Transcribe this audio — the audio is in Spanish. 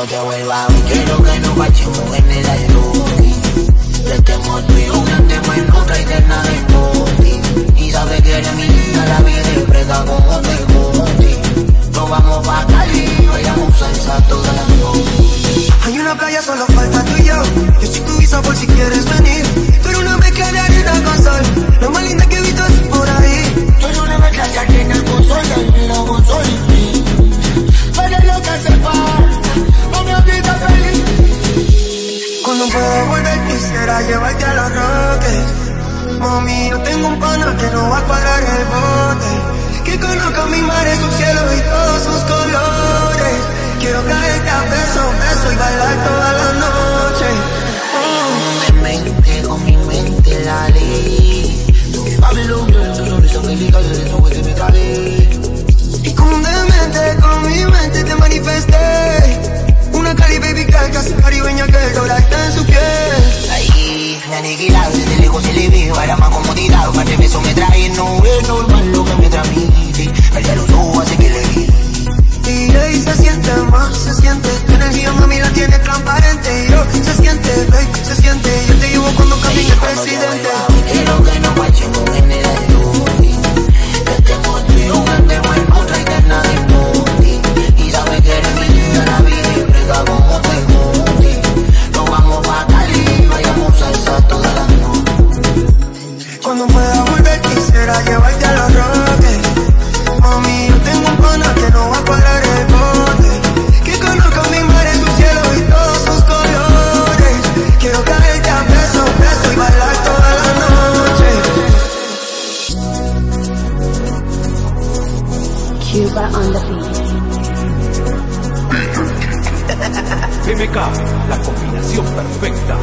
cuando te vuelva a ver Quiero que nos guachemos en el tú y yo, andemos en otra y de nada de Y sabes que eres mi linda, la vida es preta como te guste. Nos vamos pa' Cali, vayamos salsa toda la noche. Hay una playa, solo falta tú y yo. Yo soy tu visa por si quieres Volver quisiera llevarte a los roques Mami, yo tengo un pana que no va a cuadrar el bote Que conozca mi mar, su cielo y todos sus colores Quiero caerte a beso, beso y bailar toda la noche Con mi mente, con mi mente la ley Pablo, tu sonrisa me Aniquilado, desde lejos se le veo Era más comodidad, par de besos me trae No es normal lo que me transmite Ella los ojos hace que le Y ahí se siente más, se siente Tu energía mami la tiene transparente Y yo, se siente, baby, se siente Yo te llevo cuando camine el presidente Cuando pueda volver quisiera llevarte a los roques Mami, yo tengo un pana que no va a cuadrar el bote Que conozca mi mar, su cielo y todos sus colores Quiero caerte a beso, beso y bailar toda la noche Cuba on the beat. MK, la combinación perfecta.